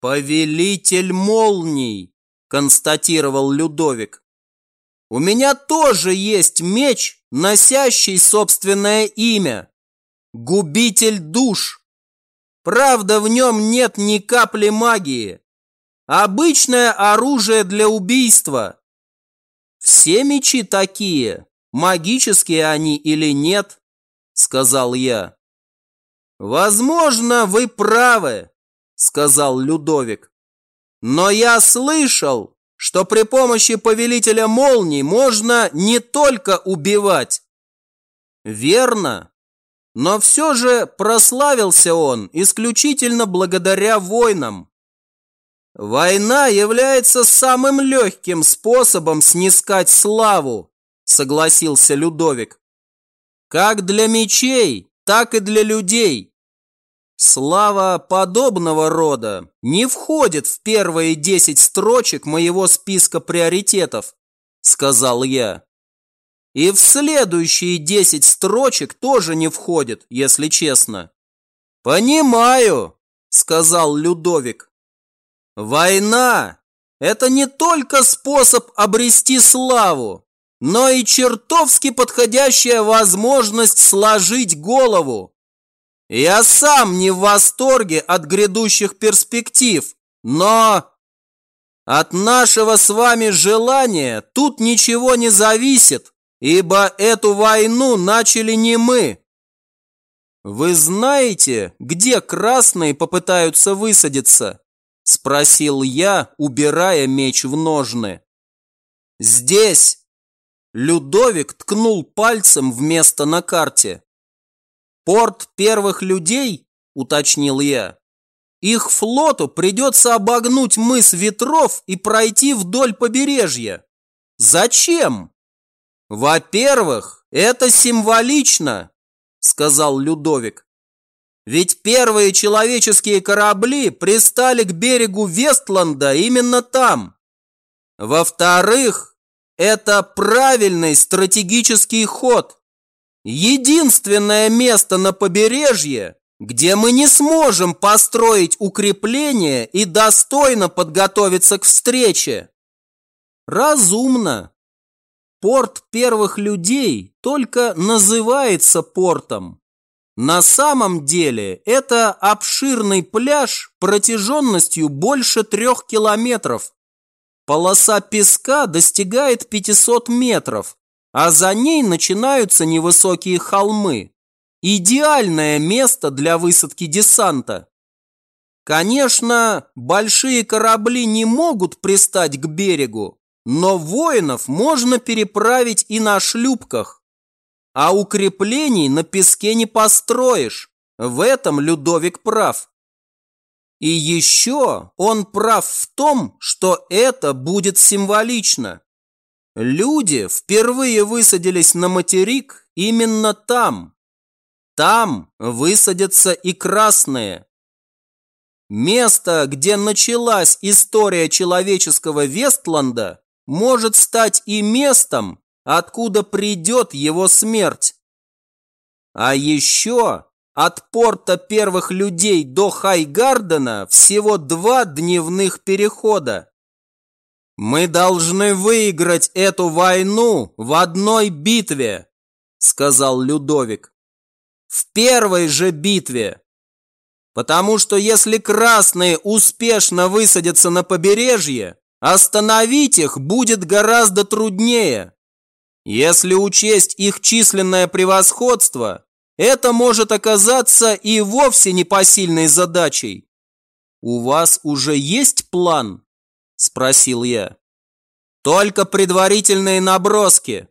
«Повелитель молний», – констатировал Людовик. «У меня тоже есть меч, носящий собственное имя. Губитель душ. Правда, в нем нет ни капли магии. Обычное оружие для убийства. Все мечи такие, магические они или нет, сказал я. Возможно, вы правы, сказал Людовик. Но я слышал, что при помощи повелителя молний можно не только убивать. Верно. Но все же прославился он исключительно благодаря войнам. Война является самым легким способом снискать славу, согласился Людовик. Как для мечей, так и для людей. Слава подобного рода не входит в первые десять строчек моего списка приоритетов, сказал я. И в следующие десять строчек тоже не входит, если честно. Понимаю, сказал Людовик. Война – это не только способ обрести славу, но и чертовски подходящая возможность сложить голову. Я сам не в восторге от грядущих перспектив, но от нашего с вами желания тут ничего не зависит, ибо эту войну начали не мы. Вы знаете, где красные попытаются высадиться? Спросил я, убирая меч в ножны. Здесь. Людовик ткнул пальцем в место на карте. Порт первых людей, уточнил я. Их флоту придется обогнуть мыс ветров и пройти вдоль побережья. Зачем? Во-первых, это символично, сказал Людовик. Ведь первые человеческие корабли пристали к берегу Вестланда именно там. Во-вторых, это правильный стратегический ход. Единственное место на побережье, где мы не сможем построить укрепление и достойно подготовиться к встрече. Разумно. Порт первых людей только называется портом. На самом деле это обширный пляж протяженностью больше трех километров. Полоса песка достигает 500 метров, а за ней начинаются невысокие холмы. Идеальное место для высадки десанта. Конечно, большие корабли не могут пристать к берегу, но воинов можно переправить и на шлюпках. А укреплений на песке не построишь. В этом Людовик прав. И еще он прав в том, что это будет символично. Люди впервые высадились на материк именно там. Там высадятся и красные. Место, где началась история человеческого Вестланда, может стать и местом, откуда придет его смерть. А еще от порта первых людей до Хайгардена всего два дневных перехода. «Мы должны выиграть эту войну в одной битве», – сказал Людовик. «В первой же битве. Потому что если красные успешно высадятся на побережье, остановить их будет гораздо труднее. Если учесть их численное превосходство, это может оказаться и вовсе непосильной задачей. У вас уже есть план? – спросил я. «Только предварительные наброски».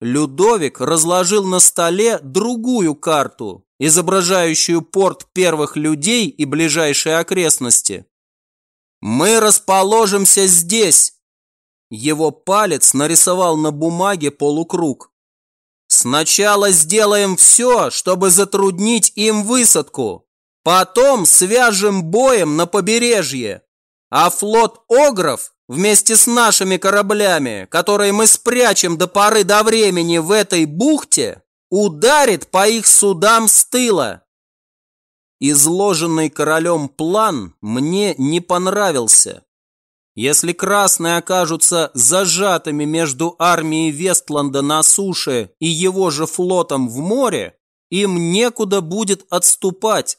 Людовик разложил на столе другую карту, изображающую порт первых людей и ближайшие окрестности. «Мы расположимся здесь!» Его палец нарисовал на бумаге полукруг. «Сначала сделаем все, чтобы затруднить им высадку. Потом свяжем боем на побережье а флот Огров вместе с нашими кораблями, которые мы спрячем до поры до времени в этой бухте, ударит по их судам с тыла. изложенный королем план мне не понравился. Если красные окажутся зажатыми между армией Вестланда на суше и его же флотом в море, им некуда будет отступать.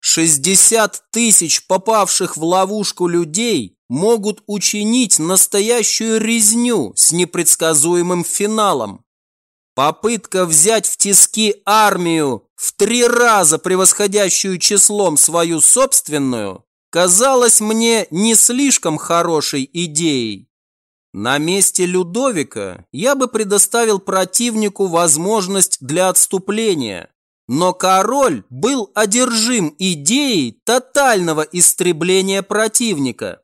60 тысяч попавших в ловушку людей могут учинить настоящую резню с непредсказуемым финалом. Попытка взять в тиски армию, в три раза превосходящую числом свою собственную, казалась мне не слишком хорошей идеей. На месте Людовика я бы предоставил противнику возможность для отступления, но король был одержим идеей тотального истребления противника.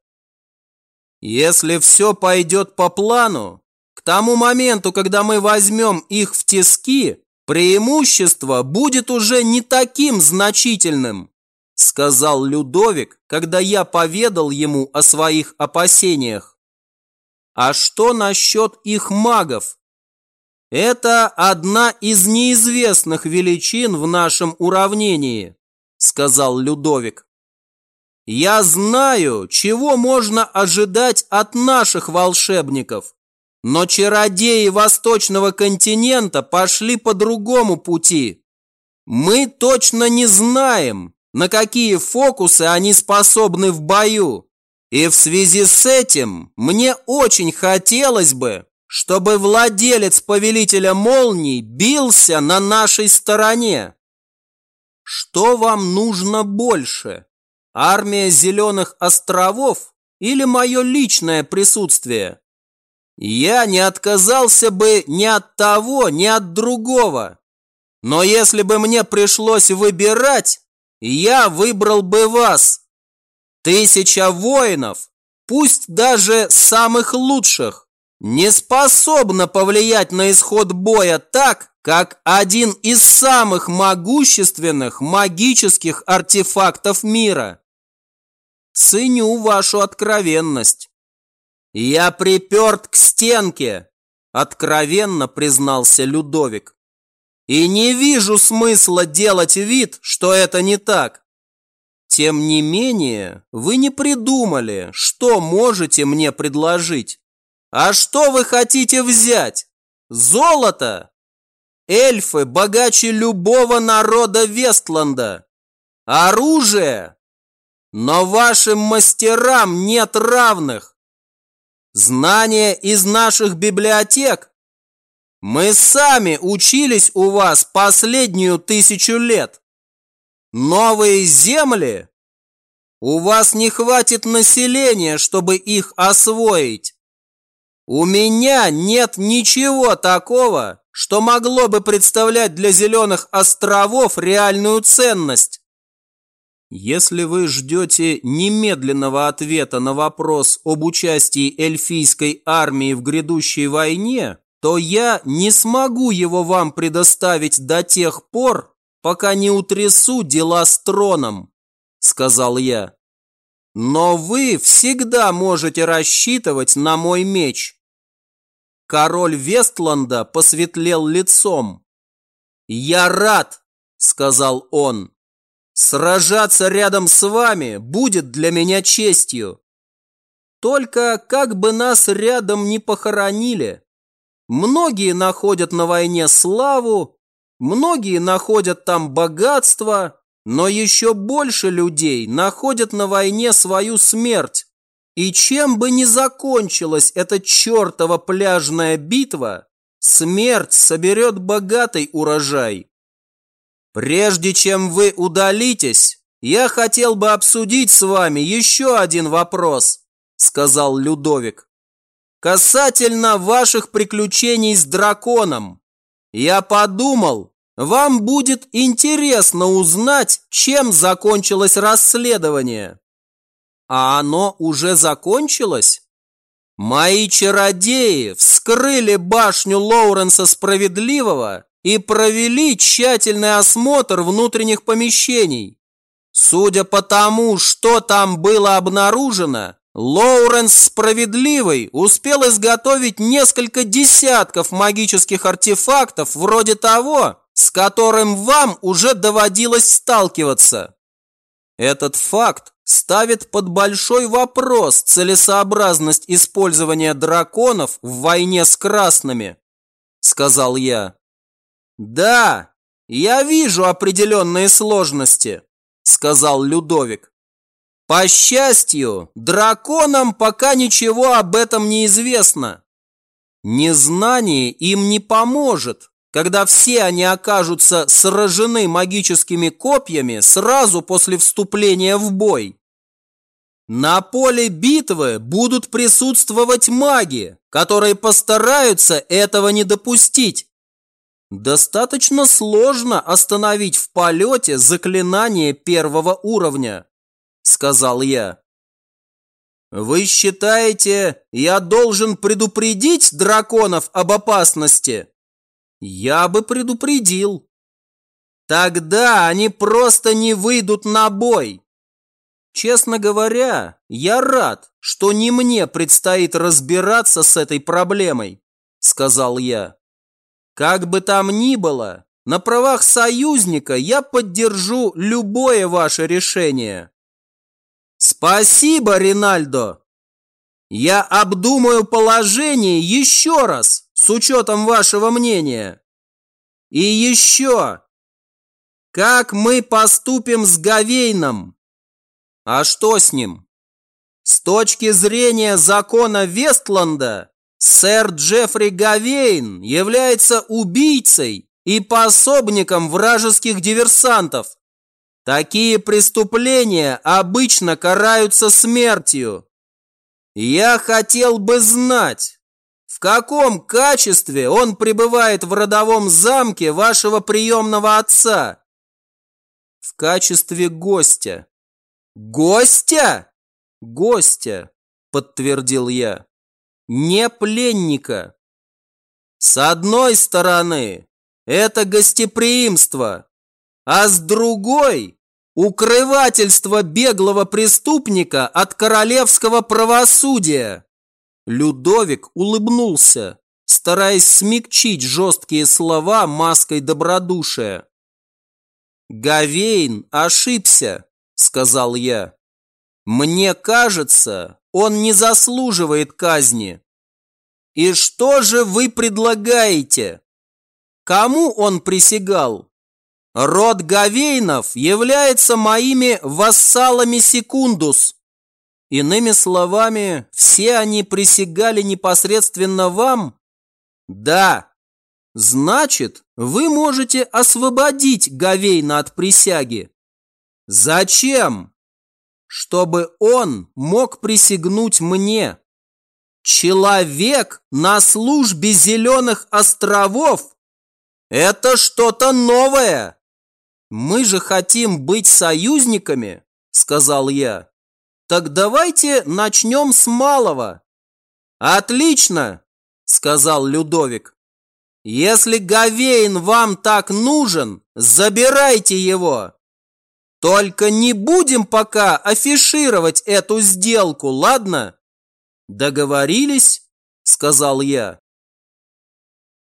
Если все пойдет по плану, к тому моменту, когда мы возьмем их в тиски, преимущество будет уже не таким значительным, сказал Людовик, когда я поведал ему о своих опасениях. А что насчет их магов? Это одна из неизвестных величин в нашем уравнении, сказал Людовик. Я знаю, чего можно ожидать от наших волшебников, но чародеи восточного континента пошли по другому пути. Мы точно не знаем, на какие фокусы они способны в бою. И в связи с этим мне очень хотелось бы, чтобы владелец повелителя молний бился на нашей стороне. Что вам нужно больше? Армия Зеленых островов или мое личное присутствие? Я не отказался бы ни от того, ни от другого. Но если бы мне пришлось выбирать, я выбрал бы вас. Тысяча воинов, пусть даже самых лучших, не способна повлиять на исход боя так, как один из самых могущественных магических артефактов мира. Ценю вашу откровенность. Я приперт к стенке, откровенно признался Людовик. И не вижу смысла делать вид, что это не так. Тем не менее, вы не придумали, что можете мне предложить. А что вы хотите взять? Золото? Эльфы богаче любого народа Вестланда. Оружие? Но вашим мастерам нет равных. Знания из наших библиотек? Мы сами учились у вас последнюю тысячу лет. Новые земли? У вас не хватит населения, чтобы их освоить. У меня нет ничего такого, что могло бы представлять для Зеленых островов реальную ценность. Если вы ждете немедленного ответа на вопрос об участии эльфийской армии в грядущей войне, то я не смогу его вам предоставить до тех пор, пока не утрясу дела с троном», – сказал я. «Но вы всегда можете рассчитывать на мой меч». Король Вестланда посветлел лицом. «Я рад», – сказал он. «Сражаться рядом с вами будет для меня честью. Только как бы нас рядом не похоронили. Многие находят на войне славу, Многие находят там богатство, но еще больше людей находят на войне свою смерть. И чем бы ни закончилась эта чертова пляжная битва, смерть соберет богатый урожай. Прежде чем вы удалитесь, я хотел бы обсудить с вами еще один вопрос, сказал Людовик. Касательно ваших приключений с драконом. Я подумал, вам будет интересно узнать, чем закончилось расследование. А оно уже закончилось? Мои чародеи вскрыли башню Лоуренса Справедливого и провели тщательный осмотр внутренних помещений. Судя по тому, что там было обнаружено, Лоуренс Справедливый успел изготовить несколько десятков магических артефактов вроде того, с которым вам уже доводилось сталкиваться. Этот факт ставит под большой вопрос целесообразность использования драконов в войне с красными, сказал я. Да, я вижу определенные сложности, сказал Людовик. По счастью, драконам пока ничего об этом не известно. Незнание им не поможет, когда все они окажутся сражены магическими копьями сразу после вступления в бой. На поле битвы будут присутствовать маги, которые постараются этого не допустить. Достаточно сложно остановить в полете заклинание первого уровня сказал я. Вы считаете, я должен предупредить драконов об опасности? Я бы предупредил. Тогда они просто не выйдут на бой. Честно говоря, я рад, что не мне предстоит разбираться с этой проблемой, сказал я. Как бы там ни было, на правах союзника я поддержу любое ваше решение. Спасибо, Ринальдо. Я обдумаю положение еще раз, с учетом вашего мнения. И еще. Как мы поступим с Гавейном? А что с ним? С точки зрения закона Вестланда, сэр Джеффри Гавейн является убийцей и пособником вражеских диверсантов. Такие преступления обычно караются смертью. Я хотел бы знать, в каком качестве он пребывает в родовом замке вашего приемного отца? В качестве гостя. Гостя? Гостя, подтвердил я. Не пленника. С одной стороны, это гостеприимство, а с другой Укрывательство беглого преступника от королевского правосудия. Людовик улыбнулся, стараясь смягчить жесткие слова маской добродушия. «Гавейн ошибся», — сказал я. «Мне кажется, он не заслуживает казни». «И что же вы предлагаете? Кому он присягал?» Род Гавейнов является моими вассалами секундус. Иными словами, все они присягали непосредственно вам? Да. Значит, вы можете освободить Гавейна от присяги. Зачем? Чтобы он мог присягнуть мне. Человек на службе Зеленых островов – это что-то новое. «Мы же хотим быть союзниками», – сказал я. «Так давайте начнем с малого». «Отлично», – сказал Людовик. «Если Гавейн вам так нужен, забирайте его. Только не будем пока афишировать эту сделку, ладно?» «Договорились?» – сказал я.